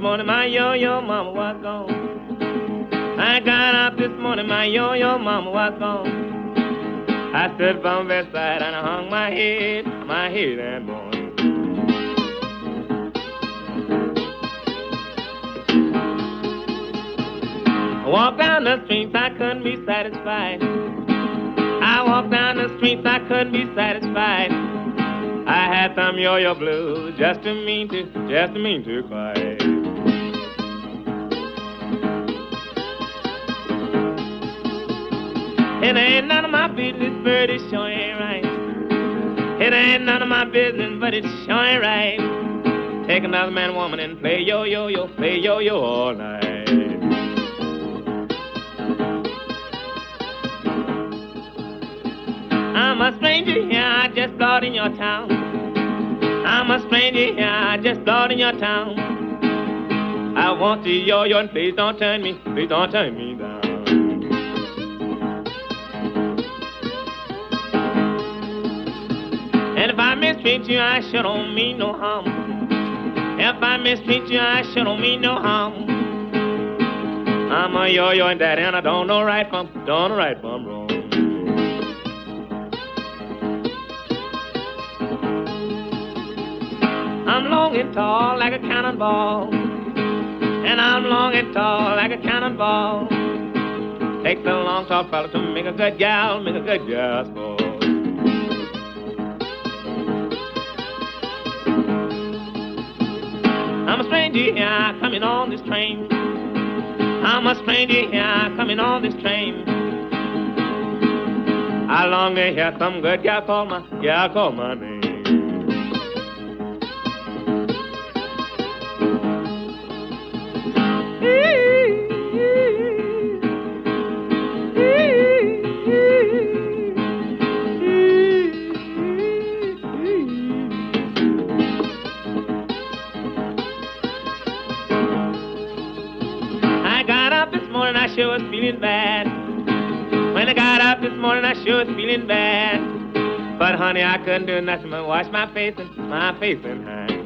morning, my yo-yo mama was gone. I got up this morning, my yo-yo mama was gone. I stood from bedside and I hung my head, my head and mourned. I walked down the streets, I couldn't be satisfied. I walked down the streets, I couldn't be satisfied. I had some yo-yo blues, just to mean to, just to mean to cry. It ain't none of my business, but it sure ain't right. It ain't none of my business, but it sure ain't right. Take another man, woman, and play yo-yo-yo, play yo-yo all night. I'm a stranger here, I just got in your town. I'm a stranger here, I just got in your town. I want to yo yo and please don't turn me, please don't turn me down. Mistreat you, I sure don't mean no harm. If I mistreat you, I sure don't mean no harm. I'm a yo-yo and daddy, and I don't know right from, don't know right from wrong. I'm long and tall like a cannonball. And I'm long and tall like a cannonball. Takes a long tall fella to make a good gal, make a good gal sport. I'm a stranger here coming on this train. I'm a stranger here coming on this train. I long to hear some good gal call my gal call my name. Morning, I sure was feeling bad. When I got up this morning, I sure was feeling bad. But honey, I couldn't do nothing but wash my face and my face and